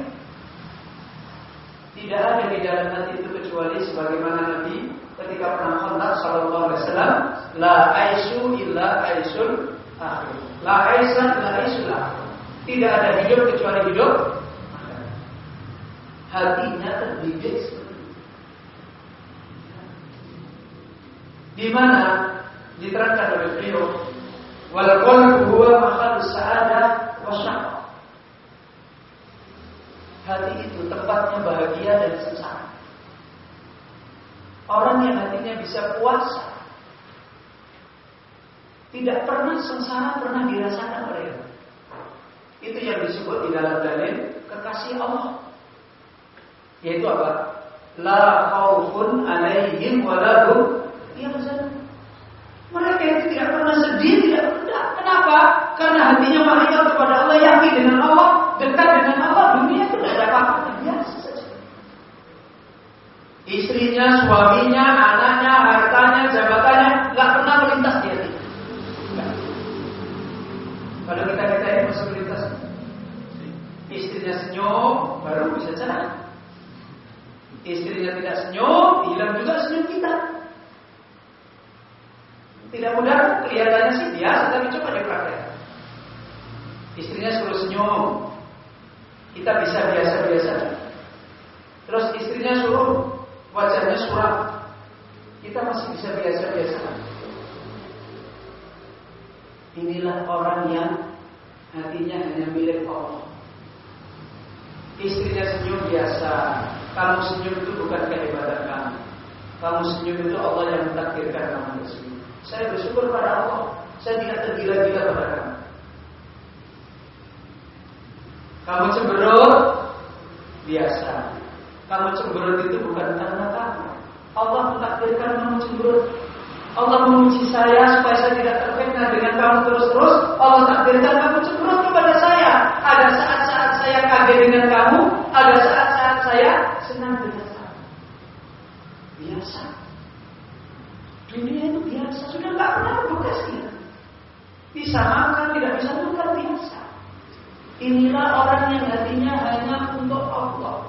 Tidak ada di dalam hati itu kecuali sebagaimana Nabi ketika pernah kontak Sallallahu Alaihi Wasallam, la aisu illa akhir. La aisan la. Tidak ada hidup kecuali hidup hatinya itu. Di mana diterangkan oleh beliau wal qalbu huwa mahalus sa'adah wa Hati itu tempatnya bahagia dan sengsara. Orang yang hatinya bisa puasa tidak pernah sengsara pernah dirasakan oleh Allah. Itu yang disebut di dalam dalil kekasih Allah. Yaitu apa? La khaufun alaihim walahum yahzanun. Mereka itu tidak pernah sedih, tidak pernah. Kenapa? Karena hatinya mereka kepada Allah, yakin dengan Allah, dekat dengan Allah, dunia itu tidak ada apa-apa. Istrinya, suaminya, anaknya, hartanya, jabatannya, nggak pernah melintas di hati. Kalau kita kita ini masuk lintas Istrinya senyum Baru bisa jalan Istrinya tidak senyum Hilang juga senyum kita. Tidak mudah Kelihatannya sih biasa Tapi coba dipraktek Istrinya suruh senyum. Kita bisa biasa-biasa. Terus istrinya suruh Wajahnya suram. Kita masih bisa biasa-biasa. Inilah orang yang hatinya hanya milik Allah. Istrinya senyum biasa. Kamu senyum itu bukan kehebatan kamu. Kamu senyum itu Allah yang mentakdirkan kamu bersenyum. Saya bersyukur pada Allah. Saya tidak tergila-gila pada kamu. Kamu cemberut biasa. Kamu cemberut itu bukan karena kamu. Allah mentakdirkan kamu cemberut. Allah memuji saya supaya saya tidak terfitnah dengan kamu terus-terus. Allah takdirkan kamu cemberut kepada saya. Ada saat-saat saya kaget dengan kamu, ada saat-saat saya senang dengan. Biasa. Dunia itu biasa, sudah nggak pernah bekasnya. Bisa makan, tidak bisa makan biasa. Inilah orang yang hatinya hanya untuk Allah.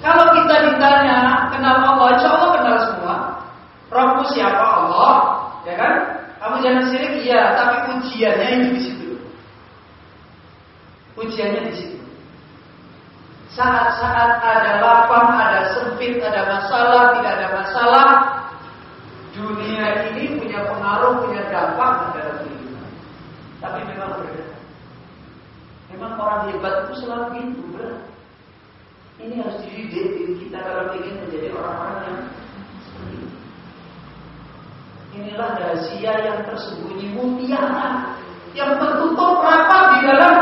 Kalau kita ditanya kenal Allah, insya Allah kenal semua. Rohku siapa Allah, ya kan? Kamu jangan sirik, iya, tapi ujiannya itu di situ. Ujiannya di situ. Saat-saat ada lapang, ada sempit, ada masalah, tidak ada masalah, dunia ini punya pengaruh, punya dampak dalam kehidupan. Tapi memang berbeda. Memang orang hebat itu selalu gitu, berat. Ini harus dididik diri kita kalau ingin menjadi orang-orang yang seperti ini. Inilah rahasia yang tersembunyi mutiara yang tertutup rapat di dalam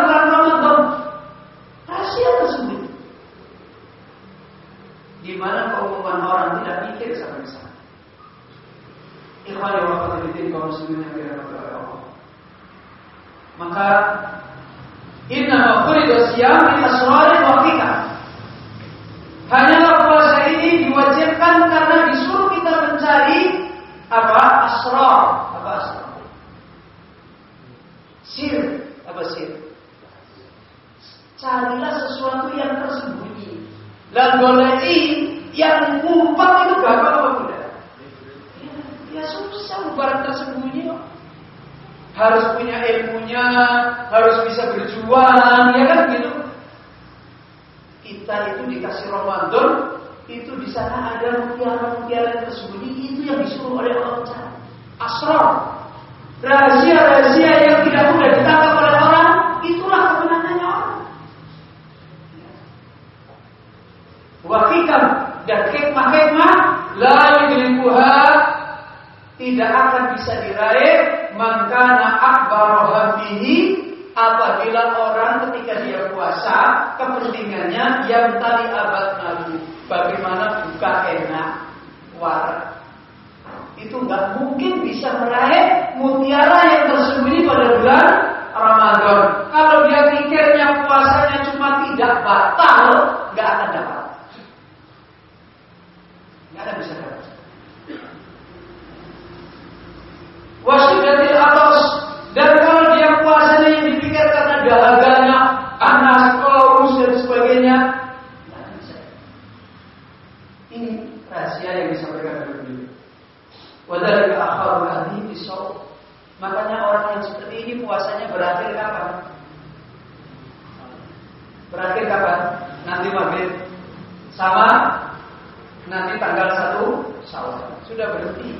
Sudah berhenti.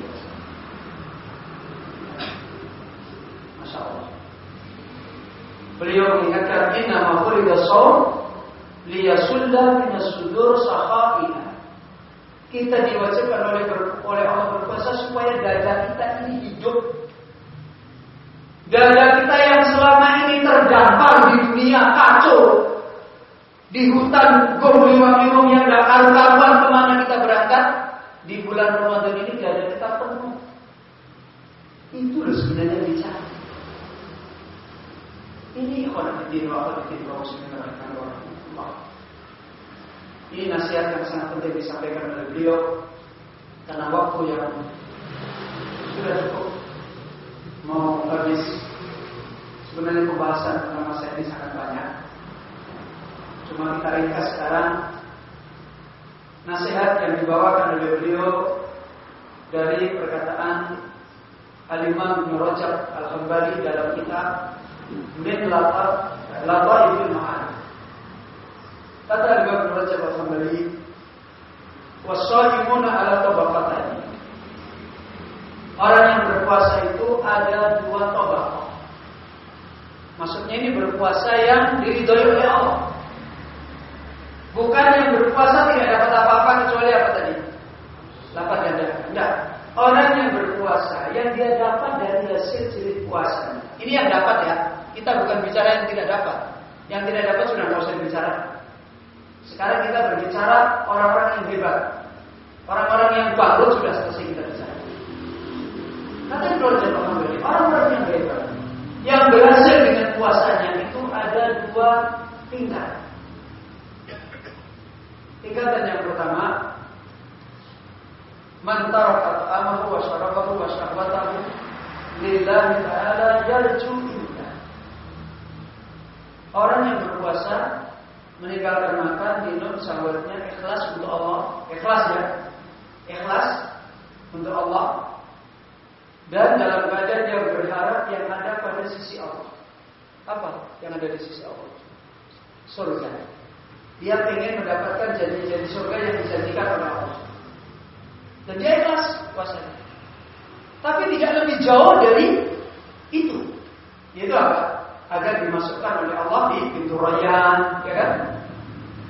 Masya Allah. Beliau mengingatkan inna ma furida shaum liyasulla min as-sudur sahaina. Kita diwajibkan oleh oleh Allah berpuasa supaya dada kita ini hidup. Dada kita yang selama ini terdampar di dunia kacau. Di hutan gomliwang yang gak karu-karuan ke mana kita berangkat. Di bulan Ramadan ini dada kita penuh. Itu loh sebenarnya bicara. Ini khonafidin wa khonafidin wa muslimin rahimahullah. Ini nasihat yang sangat penting disampaikan oleh beliau karena waktu yang sudah cukup mau habis. Sebenarnya pembahasan tentang masa ini sangat banyak. Cuma kita ringkas sekarang nasihat yang dibawakan oleh beliau dari perkataan Al-Imam Ibn Rajab Al-Hambali dalam kitab Min Lata Lata Ibn Ma'an. Kata Imam Ibn Rajab Al-Hambali Wasaimuna ala tabaqatani Orang yang berpuasa itu ada dua tabaqah Maksudnya ini berpuasa yang diridhoi oleh Allah Bukan yang berpuasa tidak dapat apa-apa kecuali apa tadi? Dapat ganda. Enggak. Orang yang berpuasa yang dia dapat dari hasil jerih puasa. Ini yang dapat ya. Kita bukan bicara yang tidak dapat. Yang tidak dapat sudah nggak usah bicara. Sekarang kita berbicara orang-orang yang hebat. Orang-orang yang baru sudah selesai kita bicara. Kata Rajab orang-orang yang hebat yang berhasil dengan puasanya itu ada dua tingkat. Tingkatan yang pertama Man taraka ta'amahu wa syarabahu wa syahwatahu lillahi ta'ala yarju indah. Orang yang berpuasa meninggalkan makan, minum, syahwatnya ikhlas untuk Allah, ikhlas ya. Ikhlas untuk Allah dan dalam keadaan dia berharap yang ada pada sisi Allah. Apa yang ada di sisi Allah? Surga. Dia ingin mendapatkan janji-janji surga yang dijanjikan oleh Allah. Dan dia ikhlas puasanya. Tapi tidak lebih jauh dari itu. Yaitu apa? Agar dimasukkan oleh Allah di pintu royan, ya kan?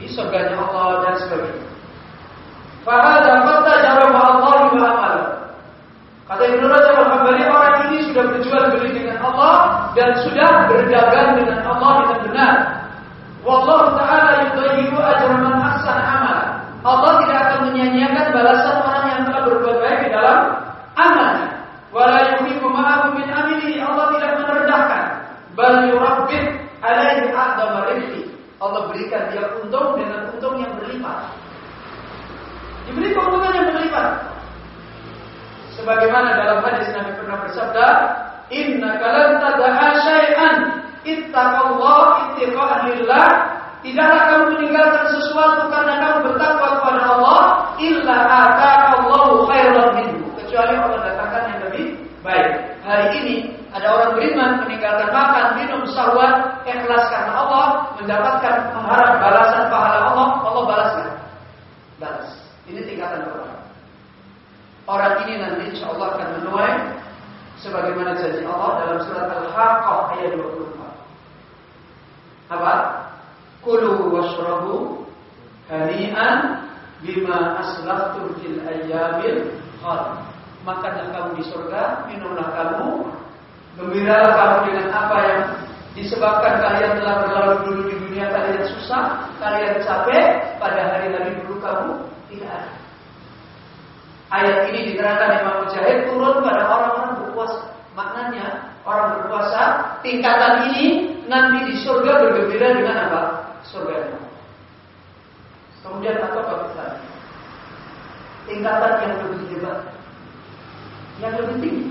Di surganya Allah dan sebagainya. Fahada kata jarama Allah wa amal. Kata Ibnu Rajab al orang ini sudah berjual beli dengan Allah dan sudah berdagang dengan Allah dengan benar. Wallahu ta'ala yudayyibu ajra man ahsana amal. Allah tidak akan menyia-nyiakan balasan orang yang telah berbuat baik di dalam amalnya. Wala yuhibu ma'ahu min amilihi. Allah tidak merendahkan. Bal yurabbit alaihi a'dama rizki. Allah berikan dia untung dengan untung yang berlipat. Diberi keuntungan yang berlipat. Sebagaimana dalam hadis Nabi pernah bersabda, Inna kalan tadaha syai'an ittaqallah ittiqa'an lillah Tidaklah kamu meninggalkan sesuatu karena kamu bertakwa kepada Allah illa ataqallahu khairan minhu kecuali Allah datangkan yang lebih baik. Hari ini ada orang beriman meninggalkan makan, minum, syahwat, ikhlas karena Allah, mendapatkan mengharap balasan pahala Allah, Allah balaskan. Balas. Ini tingkatan orang. Orang ini nanti insya Allah akan menuai sebagaimana janji Allah dalam surat Al-Haqqah ayat 24. Apa? Kulu washrabu hani'an bima aslaftum fil ayyamil khal. Makanlah kamu di surga, minumlah kamu, gembiralah kamu dengan apa yang disebabkan kalian telah berlalu dulu di dunia kalian susah, kalian capek, pada hari-hari dulu kamu tidak ada. Ayat ini diterangkan Imam Mujahid turun pada orang-orang berpuasa. Maknanya orang berpuasa tingkatan ini nanti di surga bergembira dengan apa? surga. Kemudian apa kita? Tingkatan yang lebih hebat, yang lebih tinggi.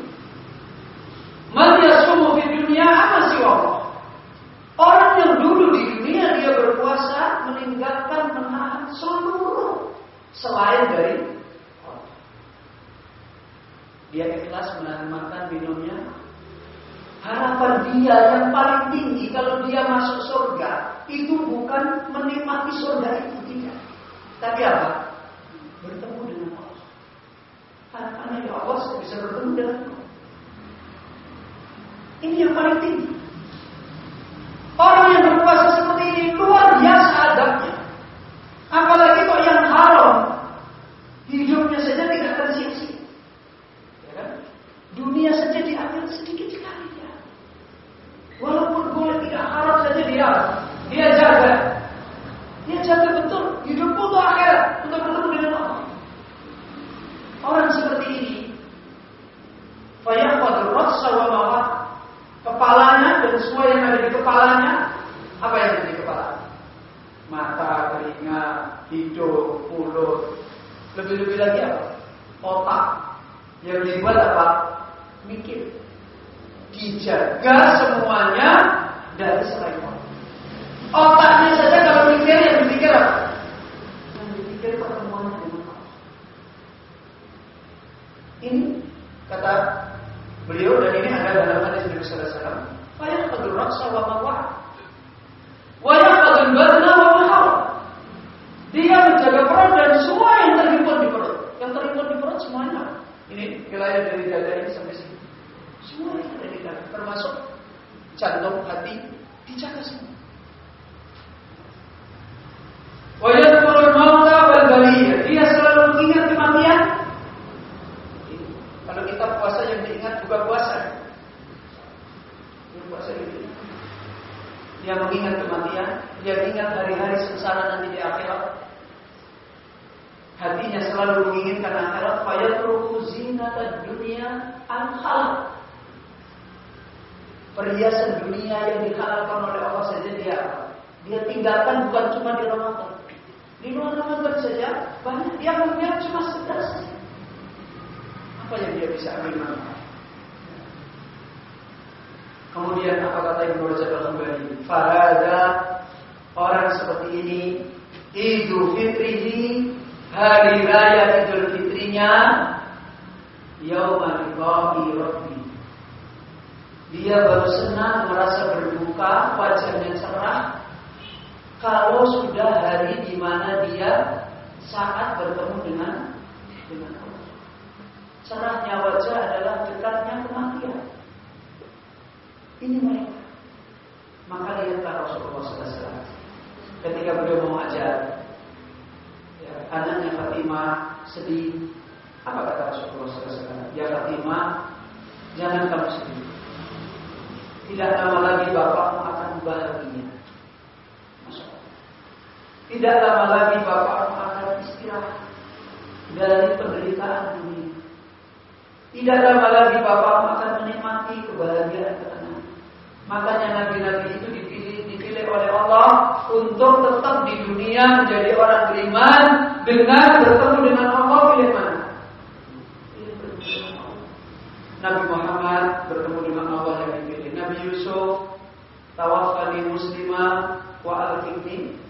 Man yasumu di dunia apa sih? Orang yang dulu di dunia dia berpuasa meninggalkan menahan seluruh selain dari. Dia ikhlas menahan makan minumnya, Harapan dia yang paling tinggi kalau dia masuk surga itu bukan menikmati surga itu tidak. Tapi apa? Bertemu dengan Allah. Harapannya ya Allah saya bisa bertemu dengan Allah. Ini yang paling tinggi. Orang yang berpuasa seperti ini luar biasa adabnya. Apalagi kok yang haram hidupnya saja tidak akan. Ya kan? Dunia saja diambil sedikit. Walaupun boleh tidak haram saja dia dia jaga. Dia jaga betul hidup untuk akhirat untuk bertemu dengan Allah. Orang seperti ini fayaqad rasa wa mawat kepalanya dan semua yang ada di kepalanya apa yang ada di kepala? Mata, telinga, hidung, mulut, lebih-lebih lagi apa? Otak yang dibuat apa? Mikir dijaga semuanya dari selain. Otaknya saja kalau mikir yang dipikir apa? Yang dipikir pertemuan dengan Allah. Ini kata beliau dan ini ada dalam hadis Nabi Sallallahu Alaihi Wasallam. Fayah kadul raksa wa mawah. Wayah kadul badna wa. Dia menjaga perut dan semua yang terhimpun di perut. Yang terhimpun di perut semuanya. Ini wilayah dari dada ini sampai sini. Semua ada di dalam, termasuk jantung, hati, dijaga semua. Wajadkurul mauta wal baliyah. Dia selalu mengingat kematian. Kalau kita puasa yang diingat bukan puasa. Dia puasa itu. Dia mengingat kematian, dia ingat hari-hari sengsara nanti di akhirat. Hatinya selalu menginginkan akhirat. Fayatruku zinata dunia al perhiasan dunia yang dihalalkan oleh Allah saja dia dia tinggalkan bukan cuma di Ramadan. Di luar Ramadan saja banyak dia melihat cuma saja. Apa yang dia bisa ambil manfaat? Kemudian apa kata Ibnu Rajab al-Hambali? Farada orang seperti ini Idul Fitrihi hari raya Idul Fitrinya Yaumal Rabbi dia baru senang merasa berduka, wajahnya cerah. Kalau sudah hari di mana dia saat bertemu dengan dengan Allah. Cerahnya wajah adalah dekatnya kematian. Ini mereka. Maka lihatlah Rasulullah SAW ketika beliau mau ajar ya, anaknya Fatimah sedih. Apa kata Rasulullah SAW? Ya Fatimah, jangan kamu sedih. Tidak lama lagi bapakmu akan bahagia. Tidak lama lagi bapakmu akan istirahat dari penderitaan dunia. Tidak lama lagi bapakmu akan menikmati kebahagiaan ketenangan. Makanya nabi-nabi itu dipilih, dipilih oleh Allah untuk tetap di dunia menjadi orang beriman dengan bertemu dengan Allah pilih mana? Nabi Muhammad bertemu dengan Allah yang. Nabi Yusuf tawaffani muslimah wa alhiqni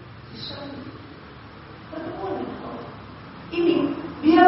Ini dia